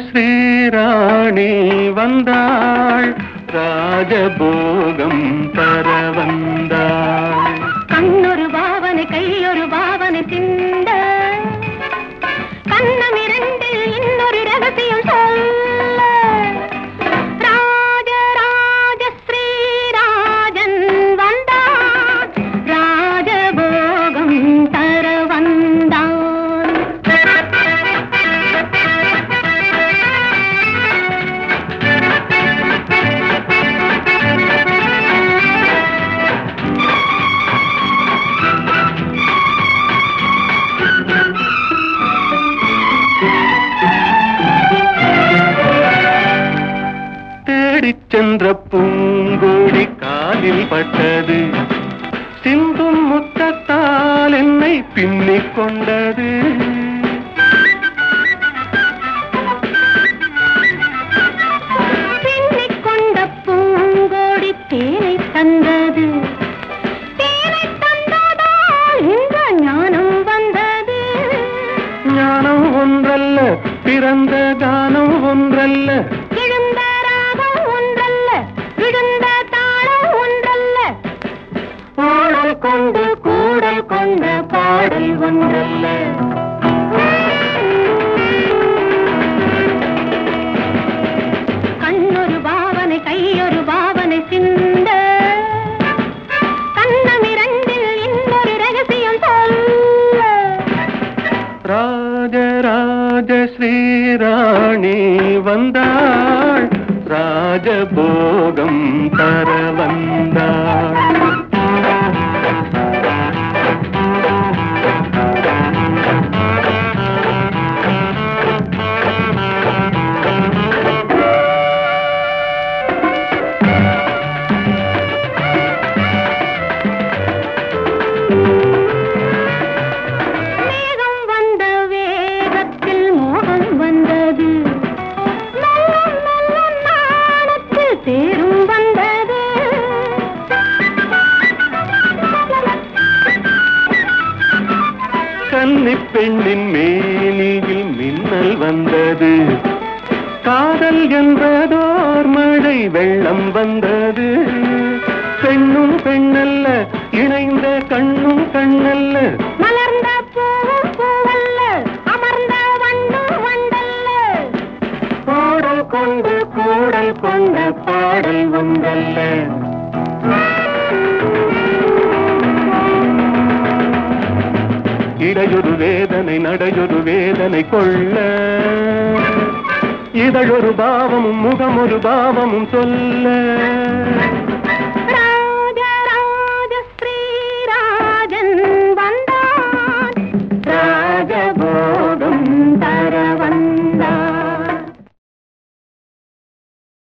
ஸ்ரீராணி வந்தாள் ராஜபோகம் தர வந்தாள் சென்ற பூங்கோடி காலில் பட்டது. சிந்தும் முத்தத்தால் என்னை பின்னிக் கொண்டது. தந்தது. தேனை தந்ததால் இந்த ஞானம் வந்தது. ஞானம் ஒன்றல்ல பிறந்த கானம் ஒன்றல்ல பாடல் ஒன்றல்ல. கண்ணொரு பாவனை கையொரு பாவனை சிந்த. கண்ணம் இரண்டில் இன்னொரு ரகசியம் சொல்ல. ராஜ ஸ்ரீராணி வந்தாள். ராஜபோகம் தர வந்தாள். கன்னிப் பெண்ணின் மேனியில் மின்னல் வந்தது. காதல் என்பதோர் மழை வெள்ளம் வந்தது. பெண்ணும் பெண்ணல்ல இணைந்த கண்ணும் கண்ணல்ல. மலர்ந்த பூவும் பூவல்ல அமர்ந்த வண்டல்ல. பாடல் கொண்டு கூடல் கொண்ட பாடல் ஒன்றல்ல இடையொரு வேதனை நடையொரு வேதனை கொள்ள. இதழொரு பாவமும் முகமொரு பாவமும் சொல்ல.